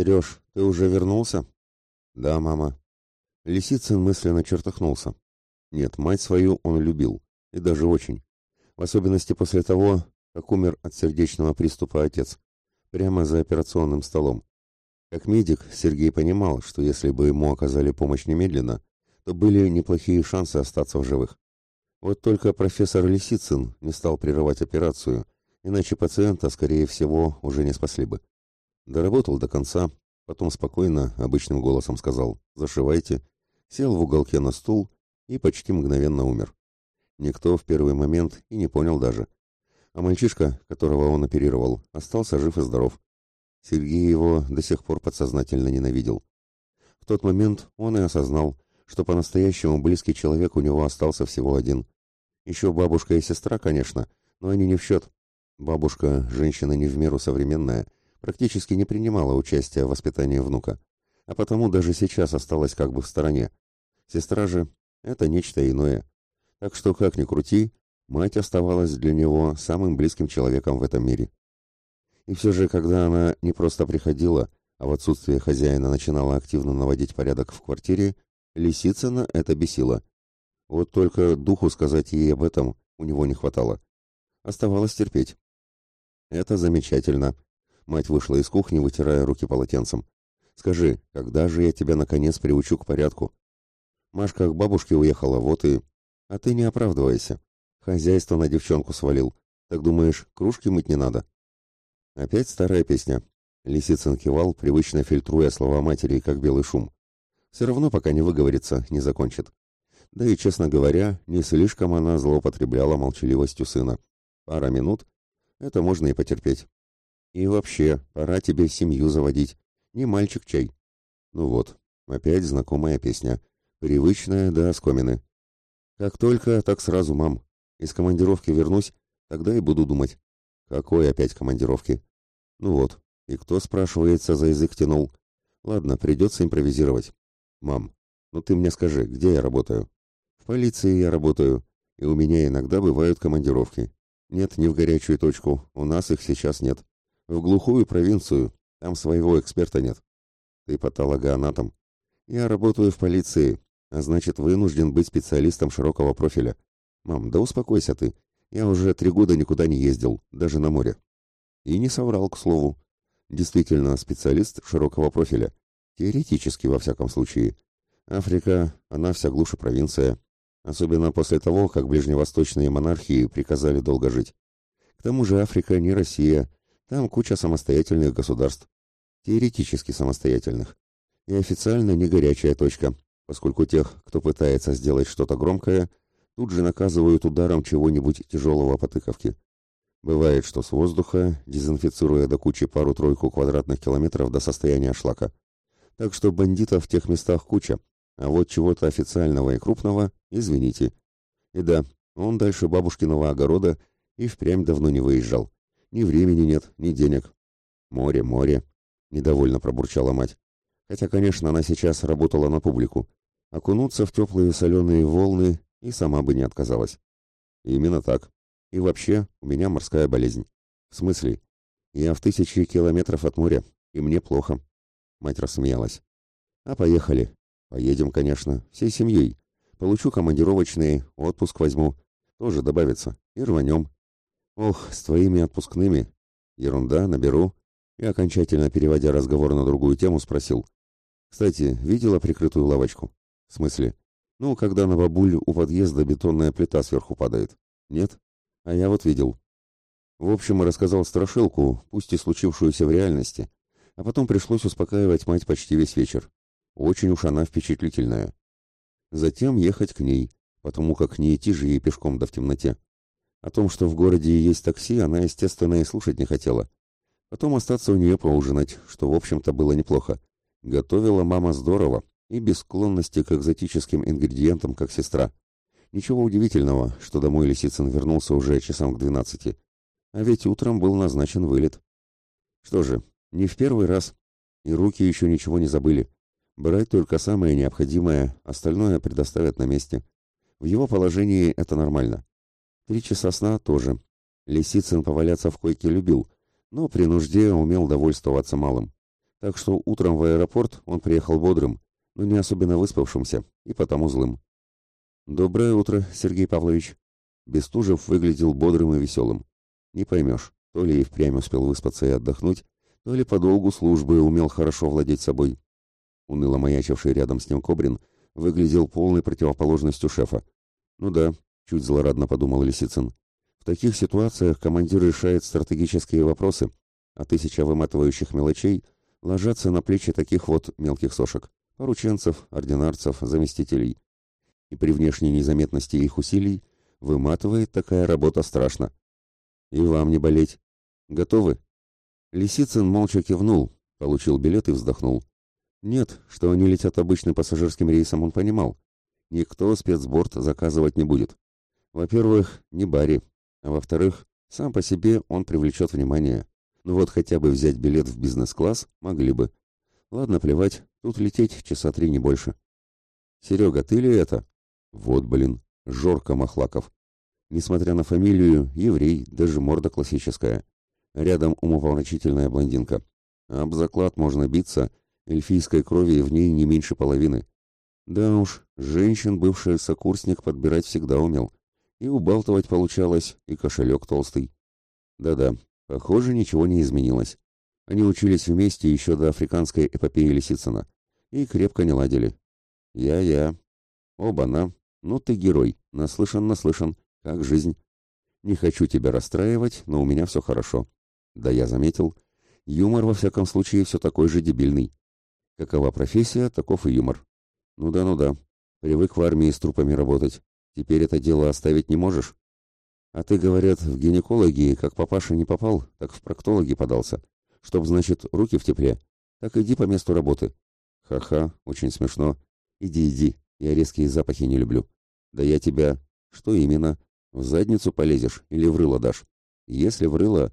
«Сереж, ты уже вернулся?» «Да, мама». Лисицын мысленно чертыхнулся. Нет, мать свою он любил, и даже очень. В особенности после того, как умер от сердечного приступа отец, прямо за операционным столом. Как медик, Сергей понимал, что если бы ему оказали помощь немедленно, то были неплохие шансы остаться в живых. Вот только профессор Лисицын не стал прерывать операцию, иначе пациента, скорее всего, уже не спасли бы. Доработал до конца, потом спокойно, обычным голосом сказал «зашивайте», сел в уголке на стул и почти мгновенно умер. Никто в первый момент и не понял даже. А мальчишка, которого он оперировал, остался жив и здоров. Сергей его до сих пор подсознательно ненавидел. В тот момент он и осознал, что по-настоящему близкий человек у него остался всего один. Еще бабушка и сестра, конечно, но они не в счет. Бабушка, женщина не в меру современная, практически не принимала участия в воспитании внука, а потому даже сейчас осталась как бы в стороне. Сестра же — это нечто иное. Так что, как ни крути, мать оставалась для него самым близким человеком в этом мире. И все же, когда она не просто приходила, а в отсутствие хозяина начинала активно наводить порядок в квартире, Лисицына это бесило. Вот только духу сказать ей об этом у него не хватало. Оставалось терпеть. «Это замечательно». Мать вышла из кухни, вытирая руки полотенцем. «Скажи, когда же я тебя наконец приучу к порядку?» Машка к бабушке уехала, вот и... А ты не оправдывайся. Хозяйство на девчонку свалил. Так думаешь, кружки мыть не надо? Опять старая песня. Лисицын кивал, привычно фильтруя слова матери, как белый шум. Все равно пока не выговорится, не закончит. Да и, честно говоря, не слишком она злоупотребляла молчаливостью сына. Пара минут — это можно и потерпеть. И вообще, пора тебе семью заводить. Не мальчик чай. Ну вот, опять знакомая песня. Привычная до оскомины. Как только, так сразу, мам. Из командировки вернусь, тогда и буду думать. Какой опять командировки? Ну вот, и кто, спрашивается, за язык тянул? Ладно, придется импровизировать. Мам, ну ты мне скажи, где я работаю? В полиции я работаю, и у меня иногда бывают командировки. Нет, не в горячую точку, у нас их сейчас нет. В глухую провинцию, там своего эксперта нет. Ты патологоанатом. Я работаю в полиции, а значит, вынужден быть специалистом широкого профиля. Мам, да успокойся ты. Я уже три года никуда не ездил, даже на море. И не соврал, к слову. Действительно, специалист широкого профиля. Теоретически, во всяком случае. Африка, она вся глуше провинция. Особенно после того, как ближневосточные монархии приказали долго жить. К тому же Африка не Россия. Там куча самостоятельных государств. Теоретически самостоятельных. И официально не горячая точка, поскольку тех, кто пытается сделать что-то громкое, тут же наказывают ударом чего-нибудь тяжелого по тыковке. Бывает, что с воздуха, дезинфицируя до кучи пару-тройку квадратных километров до состояния шлака. Так что бандитов в тех местах куча, а вот чего-то официального и крупного, извините. И да, он дальше бабушкиного огорода и впрямь давно не выезжал. Ни времени нет, ни денег. Море, море, недовольно пробурчала мать. Хотя, конечно, она сейчас работала на публику. Окунуться в теплые соленые волны и сама бы не отказалась. Именно так. И вообще, у меня морская болезнь. В смысле? Я в тысячи километров от моря, и мне плохо. Мать рассмеялась. А поехали. Поедем, конечно, всей семьей. Получу командировочные, отпуск возьму. Тоже добавится. И рванем. Ох, с твоими отпускными. Ерунда, наберу. И окончательно переводя разговор на другую тему, спросил. Кстати, видела прикрытую лавочку? В смысле? Ну, когда на бабуль у подъезда бетонная плита сверху падает. Нет? А я вот видел. В общем, рассказал страшилку, пусть и случившуюся в реальности, а потом пришлось успокаивать мать почти весь вечер. Очень уж она впечатлительная. Затем ехать к ней, потому как не идти же ей пешком да в темноте. О том, что в городе есть такси, она, естественно, и слушать не хотела. Потом остаться у нее поужинать, что, в общем-то, было неплохо. Готовила мама здорово и без склонности к экзотическим ингредиентам, как сестра. Ничего удивительного, что домой Лисицын вернулся уже часам к двенадцати. А ведь утром был назначен вылет. Что же, не в первый раз. И руки еще ничего не забыли. Брать только самое необходимое, остальное предоставят на месте. В его положении это нормально. Три часа сна тоже. Лисицын поваляться в койке любил, но при нужде умел довольствоваться малым. Так что утром в аэропорт он приехал бодрым, но не особенно выспавшимся и потому злым. «Доброе утро, Сергей Павлович». Бестужев выглядел бодрым и веселым. Не поймешь, то ли и впрямь успел выспаться и отдохнуть, то ли по долгу службы умел хорошо владеть собой. Уныло маячивший рядом с ним Кобрин выглядел полной противоположностью шефа. «Ну да», — чуть злорадно подумал Лисицын. «В таких ситуациях командир решает стратегические вопросы, а тысяча выматывающих мелочей ложатся на плечи таких вот мелких сошек, порученцев, ординарцев, заместителей. И при внешней незаметности их усилий выматывает такая работа страшно. И вам не болеть. Готовы?» Лисицын молча кивнул, получил билет и вздохнул. Нет, что они летят обычным пассажирским рейсом, он понимал. Никто спецборд заказывать не будет. Во-первых, не Барри, а во-вторых, сам по себе он привлечет внимание. Ну вот хотя бы взять билет в бизнес-класс могли бы. Ладно, плевать, тут лететь часа три не больше. Серега, ты ли это? Вот, блин, Жорка Махлаков. Несмотря на фамилию, еврей, даже морда классическая. Рядом умопомрачительная блондинка. Об заклад можно биться, эльфийской крови в ней не меньше половины. Да уж, женщин бывший сокурсник подбирать всегда умел. И убалтывать получалось, и кошелек толстый. Да-да, похоже, ничего не изменилось. Они учились вместе еще до африканской эпопеи Лисицына. И крепко не ладили. Я-я. Оба-на. Ну ты герой. Наслышан, наслышан. Как жизнь. Не хочу тебя расстраивать, но у меня все хорошо. Да я заметил. Юмор, во всяком случае, все такой же дебильный. Какова профессия, таков и юмор. Ну да, ну да. Привык в армии с трупами работать. Теперь это дело оставить не можешь. А ты, говорят, в гинекологии, как папаша не попал, так в проктологи подался. Чтоб, значит, руки в тепле. Так иди по месту работы. Ха-ха, очень смешно. Иди, иди, я резкие запахи не люблю. Да я тебя... Что именно? В задницу полезешь или в рыло дашь? Если в рыло,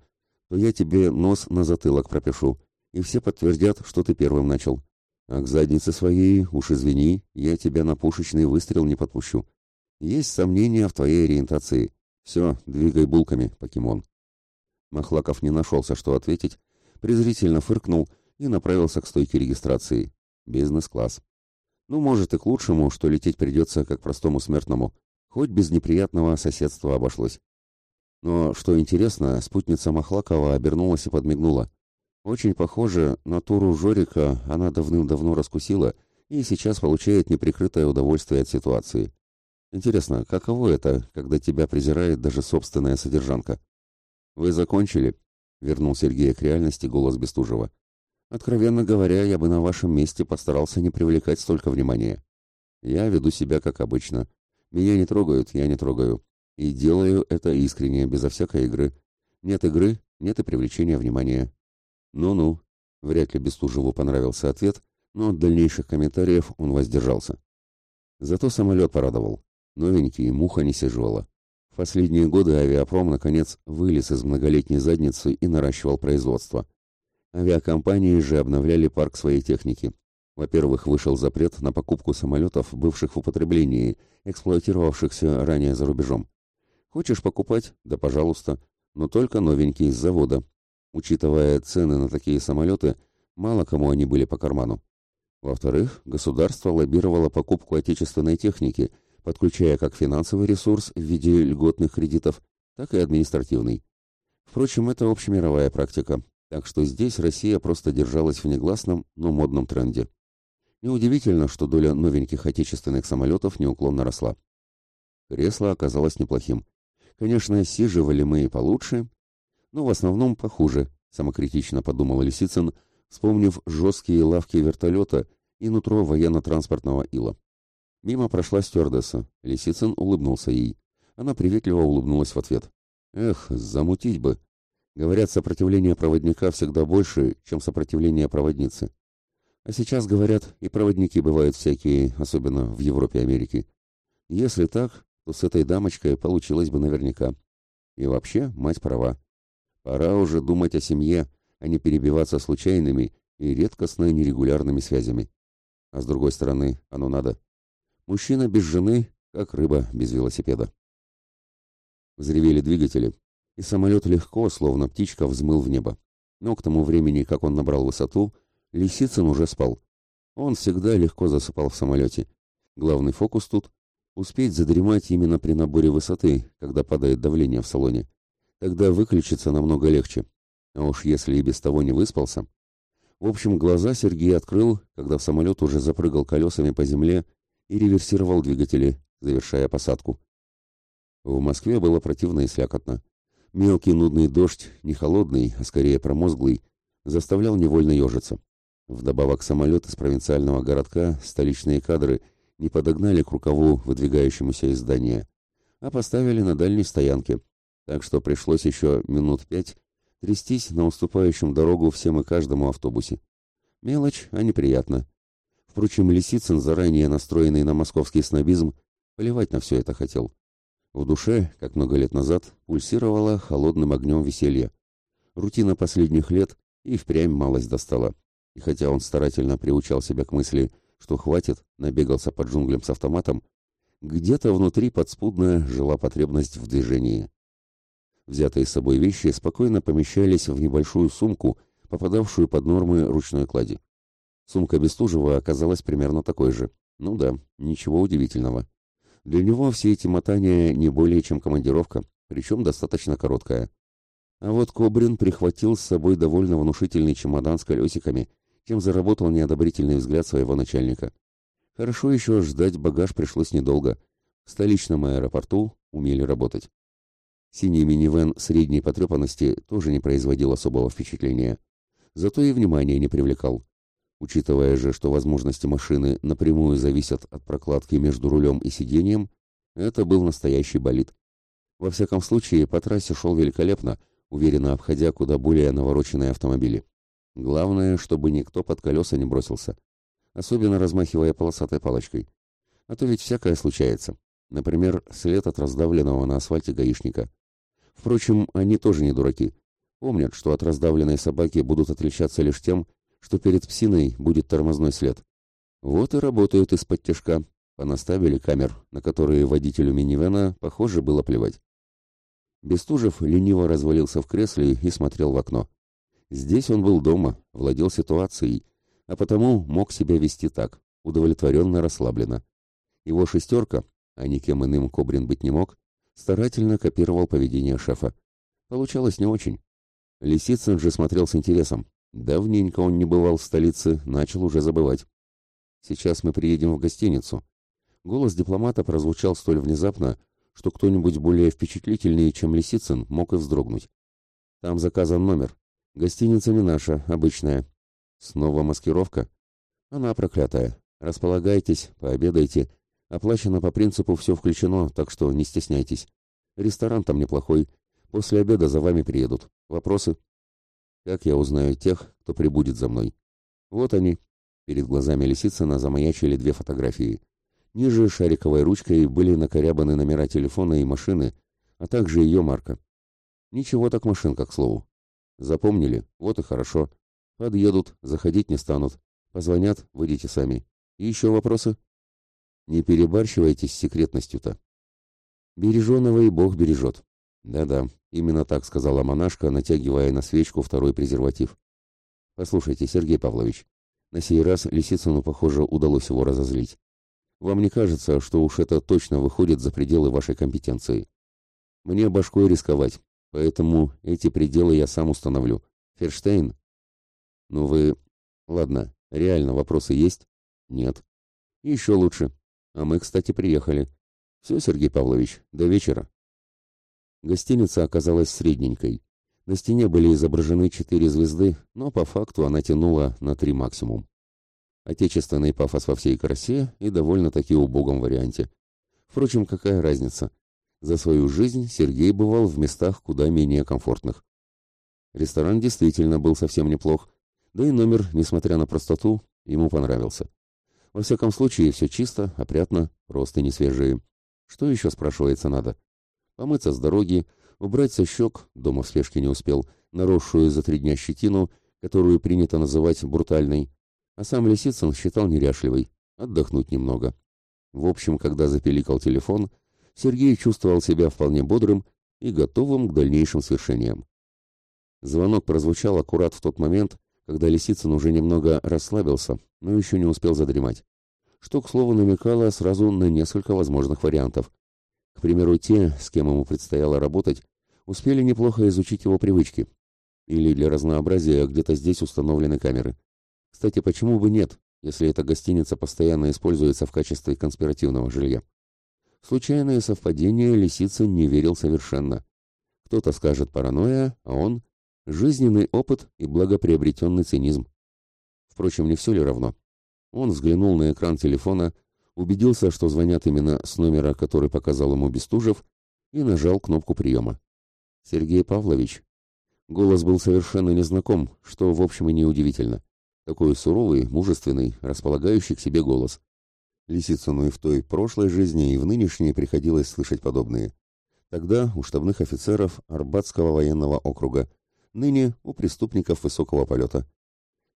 то я тебе нос на затылок пропишу, и все подтвердят, что ты первым начал. А к заднице своей, уж извини, я тебя на пушечный выстрел не подпущу. Есть сомнения в твоей ориентации. Все, двигай булками, покемон. Махлаков не нашелся, что ответить, презрительно фыркнул и направился к стойке регистрации. Бизнес-класс. Ну, может, и к лучшему, что лететь придется как простому смертному, хоть без неприятного соседства обошлось. Но, что интересно, спутница Махлакова обернулась и подмигнула. Очень похоже, натуру Жорика она давным-давно раскусила и сейчас получает неприкрытое удовольствие от ситуации. Интересно, каково это, когда тебя презирает даже собственная содержанка? «Вы закончили?» — вернул Сергея к реальности голос Бестужева. «Откровенно говоря, я бы на вашем месте постарался не привлекать столько внимания. Я веду себя как обычно, меня не трогают, я не трогаю. И делаю это искренне, безо всякой игры. Нет игры, нет и привлечения внимания. Ну-ну. Вряд ли Бестужеву понравился ответ, но от дальнейших комментариев он воздержался. Зато самолет порадовал. Новенький, муха не сиживала. В последние годы авиапром, наконец, вылез из многолетней задницы и наращивал производство. Авиакомпании же обновляли парк своей техники, во-первых, вышел запрет на покупку самолетов, бывших в употреблении, эксплуатировавшихся ранее за рубежом. Хочешь покупать? Да пожалуйста, но только новенькие из завода. Учитывая цены на такие самолеты, мало кому они были по карману. Во-вторых, государство лоббировало покупку отечественной техники, подключая как финансовый ресурс в виде льготных кредитов, так и административный. Впрочем, это общемировая практика, так что здесь Россия просто держалась в негласном, но модном тренде. Неудивительно, что доля новеньких отечественных самолетов неуклонно росла. Кресло оказалось неплохим. Конечно, сиживали мы и получше, но в основном похуже, самокритично подумал Лисицын, вспомнив жесткие лавки вертолета и нутро военно-транспортного ила. Мимо прошла стюардесса. Лисицын улыбнулся ей. Она приветливо улыбнулась в ответ. «Эх, замутить бы!» Говорят, сопротивление проводника всегда больше, чем сопротивление проводницы. А сейчас, говорят, и проводники бывают всякие, особенно в Европе и Америке. Если так, то с этой дамочкой получилось бы наверняка. И вообще, мать права. Пора уже думать о семье, а не перебиваться случайными и редкостно нерегулярными связями. А с другой стороны, оно надо. Мужчина без жены, как рыба без велосипеда. Взревели двигатели, и самолет легко, словно птичка, взмыл в небо. Но к тому времени, как он набрал высоту, Лисицын уже спал. Он всегда легко засыпал в самолете. Главный фокус тут — успеть задремать именно при наборе высоты, когда падает давление в салоне. Тогда выключиться намного легче. А уж если и без того не выспался... В общем, глаза Сергей открыл, когда в самолет уже запрыгал колесами по земле и реверсировал двигатели, завершая посадку. В Москве было противно и слякотно. Мелкий нудный дождь, не холодный, а скорее промозглый, заставлял невольно ежиться. Вдобавок самолет из провинциального городка столичные кадры не подогнали к рукаву выдвигающемуся из здания, а поставили на дальней стоянке, так что пришлось еще минут пять трястись на уступающем дорогу всем и каждому автобусе. Мелочь, а неприятно. Впрочем, Лисицын, заранее настроенный на московский снобизм, плевать на все это хотел. В душе, как много лет назад, пульсировало холодным огнем веселье. Рутина последних лет и впрямь малость достала. И хотя он старательно приучал себя к мысли, что хватит, набегался под джунглям с автоматом, где-то внутри подспудно жила потребность в движении. Взятые с собой вещи спокойно помещались в небольшую сумку, попадавшую под нормы ручной клади. Сумка Бестужева оказалась примерно такой же. Ну да, ничего удивительного. Для него все эти мотания не более чем командировка, причем достаточно короткая. А вот Кобрин прихватил с собой довольно внушительный чемодан с колесиками, чем заработал неодобрительный взгляд своего начальника. Хорошо еще ждать багаж пришлось недолго. В столичном аэропорту умели работать. Синий минивэн средней потрепанности тоже не производил особого впечатления. Зато и внимания не привлекал. Учитывая же, что возможности машины напрямую зависят от прокладки между рулем и сиденьем, это был настоящий болид. Во всяком случае, по трассе шел великолепно, уверенно обходя куда более навороченные автомобили. Главное, чтобы никто под колеса не бросился, особенно размахивая полосатой палочкой. А то ведь всякое случается. Например, след от раздавленного на асфальте гаишника. Впрочем, они тоже не дураки. Помнят, что от раздавленной собаки будут отличаться лишь тем, что перед псиной будет тормозной след. Вот и работают из-под тяжка. Понаставили камер, на которые водителю минивэна, похоже, было плевать. Бестужев лениво развалился в кресле и смотрел в окно. Здесь он был дома, владел ситуацией, а потому мог себя вести так, удовлетворенно расслабленно. Его шестерка, а никем иным Кобрин быть не мог, старательно копировал поведение шефа. Получалось не очень. Лисицын же смотрел с интересом, Давненько он не бывал в столице, начал уже забывать. Сейчас мы приедем в гостиницу. Голос дипломата прозвучал столь внезапно, что кто-нибудь более впечатлительный, чем Лисицын, мог и вздрогнуть. Там заказан номер. Гостиница не наша, обычная. Снова маскировка? Она проклятая. Располагайтесь, пообедайте. Оплачено по принципу «все включено», так что не стесняйтесь. Ресторан там неплохой. После обеда за вами приедут. Вопросы? Как я узнаю тех, кто прибудет за мной? Вот они. Перед глазами Лисицына замаячили две фотографии. Ниже шариковой ручкой были накорябаны номера телефона и машины, а также ее марка. Ничего так машинка, к слову. Запомнили? Вот и хорошо. Подъедут, заходить не станут. Позвонят, выйдите сами. И еще вопросы? Не перебарщивайте с секретностью-то. Береженого и Бог бережет. Да-да, именно так сказала монашка, натягивая на свечку второй презерватив. Послушайте, Сергей Павлович, на сей раз Лисицыну, похоже, удалось его разозлить. Вам не кажется, что уж это точно выходит за пределы вашей компетенции? Мне башкой рисковать, поэтому эти пределы я сам установлю. Ферштейн? Ну вы... Ладно, реально вопросы есть? Нет. Еще лучше. А мы, кстати, приехали. Все, Сергей Павлович, до вечера. Гостиница оказалась средненькой. На стене были изображены четыре звезды, но по факту она тянула на три максимум. Отечественный пафос во всей красе и довольно-таки убогом варианте. Впрочем, какая разница? За свою жизнь Сергей бывал в местах куда менее комфортных. Ресторан действительно был совсем неплох, да и номер, несмотря на простоту, ему понравился. Во всяком случае, все чисто, опрятно, просто не свежие. Что еще, спрашивается, надо? Помыться с дороги, убрать со щек, дома в спешке не успел, наросшую за три дня щетину, которую принято называть брутальной, а сам Лисицын считал неряшливой, отдохнуть немного. В общем, когда запеликал телефон, Сергей чувствовал себя вполне бодрым и готовым к дальнейшим свершениям. Звонок прозвучал аккурат в тот момент, когда Лисицын уже немного расслабился, но еще не успел задремать. Что, к слову, намекало сразу на несколько возможных вариантов. К примеру, те, с кем ему предстояло работать, успели неплохо изучить его привычки. Или для разнообразия где-то здесь установлены камеры. Кстати, почему бы нет, если эта гостиница постоянно используется в качестве конспиративного жилья? Случайные совпадения Лисицын не верил совершенно. Кто-то скажет паранойя, а он – жизненный опыт и благоприобретенный цинизм. Впрочем, не все ли равно? Он взглянул на экран телефона, убедился, что звонят именно с номера, который показал ему Бестужев, и нажал кнопку приема. «Сергей Павлович». Голос был совершенно незнаком, что, в общем, и неудивительно. Такой суровый, мужественный, располагающий к себе голос. Лисицыну и в той прошлой жизни, и в нынешней приходилось слышать подобные. Тогда у штабных офицеров Арбатского военного округа, ныне у преступников высокого полета.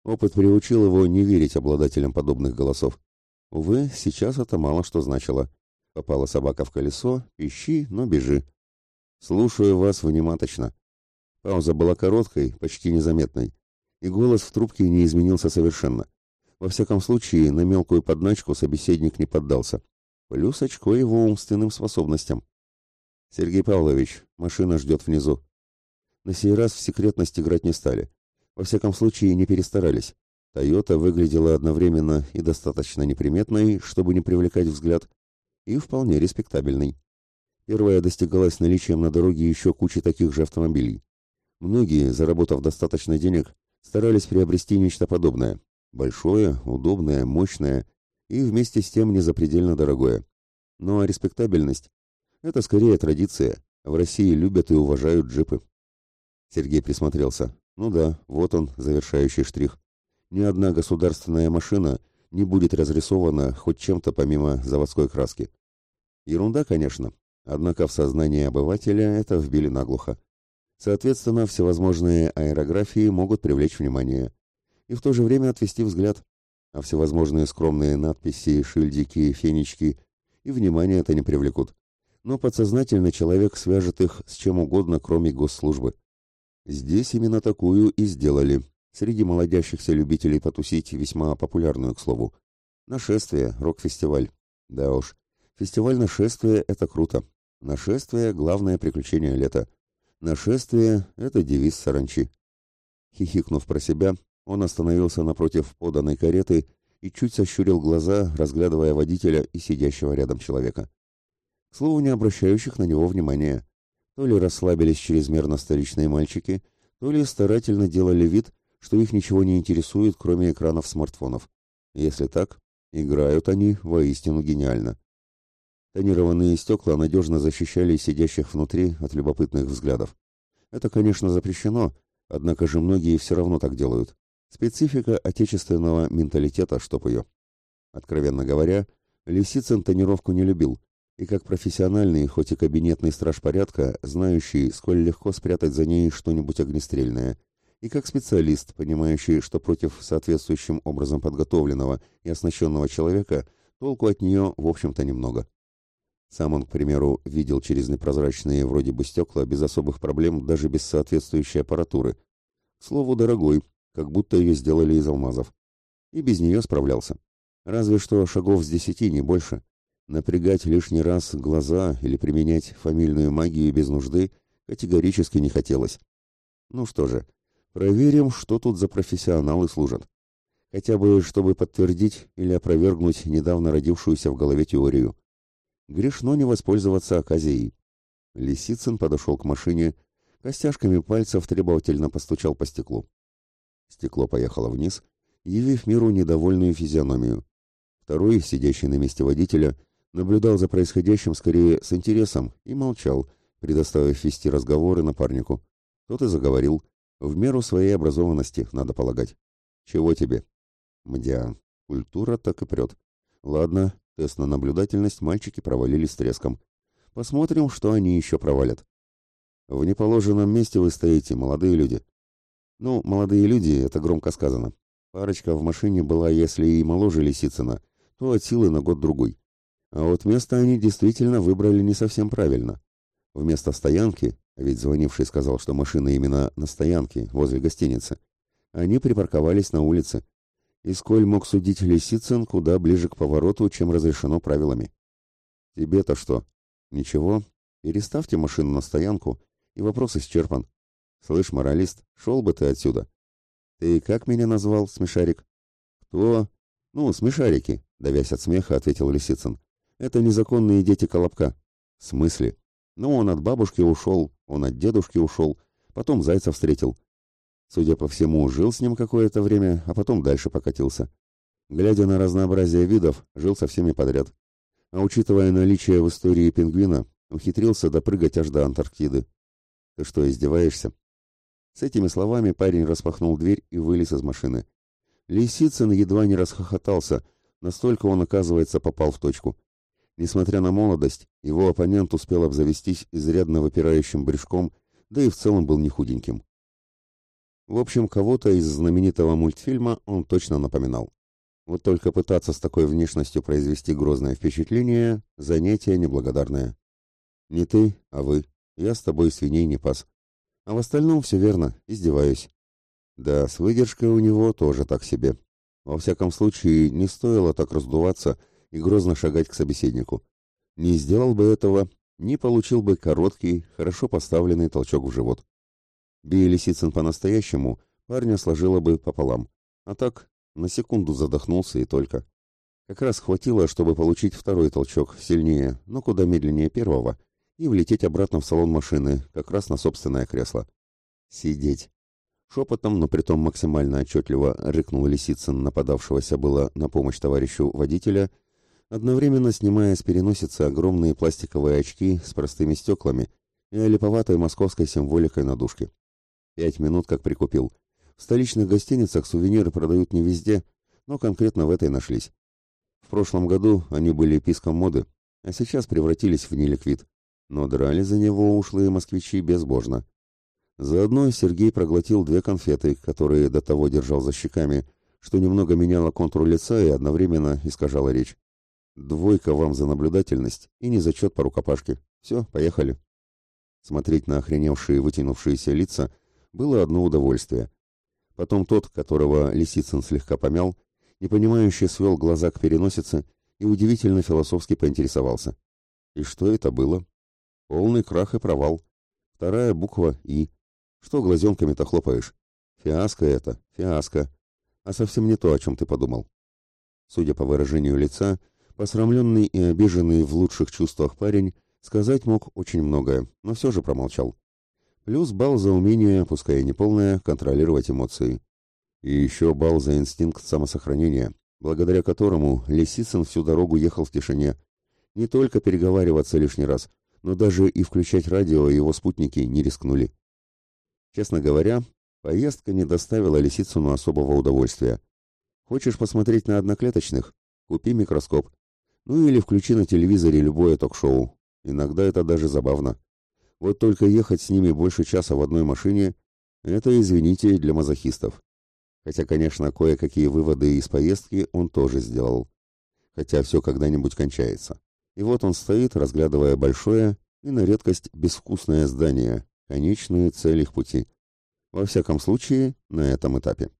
Опыт приучил его не верить обладателям подобных голосов. Увы, сейчас это мало что значило. Попала собака в колесо, ищи, но бежи. Слушаю вас внимательно. Пауза была короткой, почти незаметной, и голос в трубке не изменился совершенно. Во всяком случае, на мелкую подначку собеседник не поддался. Плюс очко его умственным способностям. «Сергей Павлович, машина ждет внизу». На сей раз в секретность играть не стали. Во всяком случае, не перестарались. «Тойота» выглядела одновременно и достаточно неприметной, чтобы не привлекать взгляд, и вполне респектабельной. Первая достигалась наличием на дороге еще кучи таких же автомобилей. Многие, заработав достаточно денег, старались приобрести нечто подобное. Большое, удобное, мощное и вместе с тем незапредельно дорогое. Ну а респектабельность это скорее традиция. В России любят и уважают джипы. Сергей присмотрелся. Ну да, вот он, завершающий штрих. Ни одна государственная машина не будет разрисована хоть чем-то помимо заводской краски. Ерунда, конечно, однако в сознании обывателя это вбили наглухо. Соответственно, всевозможные аэрографии могут привлечь внимание и в то же время отвести взгляд, а всевозможные скромные надписи, шильдики, фенечки и внимание это не привлекут но подсознательно человек свяжет их с чем угодно, кроме госслужбы. Здесь именно такую и сделали. Среди молодящихся любителей потусить весьма популярную, к слову. Нашествие, рок-фестиваль. Да уж, фестиваль нашествия — это круто. Нашествие — главное приключение лета. Нашествие — это девиз саранчи. Хихикнув про себя, он остановился напротив поданной кареты и чуть сощурил глаза, разглядывая водителя и сидящего рядом человека к слову, не обращающих на него внимания. То ли расслабились чрезмерно столичные мальчики, то ли старательно делали вид, что их ничего не интересует, кроме экранов смартфонов. Если так, играют они воистину гениально. Тонированные стекла надежно защищали сидящих внутри от любопытных взглядов. Это, конечно, запрещено, однако же многие все равно так делают. Специфика отечественного менталитета, чтоб ее. Откровенно говоря, Лисицын тонировку не любил, и как профессиональный, хоть и кабинетный страж порядка, знающий, сколь легко спрятать за ней что-нибудь огнестрельное, и как специалист, понимающий, что против соответствующим образом подготовленного и оснащенного человека толку от нее, в общем-то, немного. Сам он, к примеру, видел через непрозрачные вроде бы стекла без особых проблем, даже без соответствующей аппаратуры. К слову, дорогой, как будто ее сделали из алмазов. И без нее справлялся. Разве что шагов с десяти, не больше. Напрягать лишний раз глаза или применять фамильную магию без нужды категорически не хотелось. Ну что же, проверим, что тут за профессионалы служат. Хотя бы, чтобы подтвердить или опровергнуть недавно родившуюся в голове теорию. Грешно не воспользоваться оказией. Лисицын подошел к машине, костяшками пальцев требовательно постучал по стеклу. Стекло поехало вниз, явив миру недовольную физиономию. Второй, сидящий на месте водителя, наблюдал за происходящим скорее с интересом и молчал, предоставив вести разговоры напарнику. Тот и заговорил, в меру своей образованности, надо полагать. «Чего тебе?» «Мдя, культура так и прет. Ладно, тест на наблюдательность мальчики провалили с треском. Посмотрим, что они еще провалят. В неположенном месте вы стоите, молодые люди. Ну, молодые люди, это громко сказано. Парочка в машине была, если и моложе Лисицына, то от силы на год-другой. А вот место они действительно выбрали не совсем правильно. Вместо стоянки, ведь звонивший сказал, что машина именно на стоянке, возле гостиницы, они припарковались на улице. И сколь мог судить Лисицын куда ближе к повороту, чем разрешено правилами. Тебе-то что? Ничего. Переставьте машину на стоянку, и вопрос исчерпан. Слышь, моралист, шел бы ты отсюда. Ты как меня назвал, смешарик? Кто? Ну, смешарики, давясь от смеха, ответил Лисицын. Это незаконные дети Колобка. В смысле? Ну, он от бабушки ушел, он от дедушки ушел, потом зайца встретил. Судя по всему, жил с ним какое-то время, а потом дальше покатился. Глядя на разнообразие видов, жил со всеми подряд. А учитывая наличие в истории пингвина, ухитрился допрыгать аж до Антарктиды. Ты что, издеваешься? С этими словами парень распахнул дверь и вылез из машины. Лисицын едва не расхохотался, настолько он, оказывается, попал в точку. Несмотря на молодость, его оппонент успел обзавестись изрядно выпирающим брюшком, да и в целом был не худеньким. В общем, кого-то из знаменитого мультфильма он точно напоминал. Вот только пытаться с такой внешностью произвести грозное впечатление – занятие неблагодарное. Не ты, а вы. Я с тобой свиней не пас. А в остальном все верно, издеваюсь. Да, с выдержкой у него тоже так себе. Во всяком случае, не стоило так раздуваться и грозно шагать к собеседнику. Не сделал бы этого, не получил бы короткий, хорошо поставленный толчок в живот. Бей Лисицын по-настоящему, парня сложила бы пополам. А так, на секунду задохнулся и только. Как раз хватило, чтобы получить второй толчок, сильнее, но куда медленнее первого, и влететь обратно в салон машины, как раз на собственное кресло. Сидеть. Шепотом, но притом максимально отчетливо рыкнул Лисицын, нападавшегося было на помощь товарищу водителя, одновременно снимая с переносицы огромные пластиковые очки с простыми стеклами и олиповатой московской символикой на дужке. Пять минут как прикупил. В столичных гостиницах сувениры продают не везде, но конкретно в этой нашлись. В прошлом году они были писком моды, а сейчас превратились в неликвид. Но драли за него ушлые москвичи безбожно. Заодно Сергей проглотил две конфеты, которые до того держал за щеками, что немного меняло контур лица и одновременно искажало речь. Двойка вам за наблюдательность и не зачет по рукопашке. Все, поехали. Смотреть на охреневшие вытянувшиеся лица было одно удовольствие. Потом тот, которого Лисицын слегка помял, непонимающе свел глаза к переносице и удивительно философски поинтересовался. И что это было? Полный крах и провал. Вторая буква «И». Что глазенками-то хлопаешь? Фиаско это, фиаско. А совсем не то, о чем ты подумал. Судя по выражению лица, посрамленный и обиженный в лучших чувствах парень сказать мог очень многое, но все же промолчал. Плюс балл за умение, пускай и неполное, контролировать эмоции. И еще балл за инстинкт самосохранения, благодаря которому Лисицын всю дорогу ехал в тишине. Не только переговариваться лишний раз, но даже и включать радио его спутники не рискнули. Честно говоря, поездка не доставила Лисицыну особого удовольствия. Хочешь посмотреть на одноклеточных? Купи микроскоп. Ну или включи на телевизоре любое ток-шоу. Иногда это даже забавно. Вот только ехать с ними больше часа в одной машине – это, извините, для мазохистов. Хотя, конечно, кое-какие выводы из поездки он тоже сделал. Хотя все когда-нибудь кончается. И вот он стоит, разглядывая большое и на редкость безвкусное здание, конечную цель их пути. Во всяком случае, на этом этапе.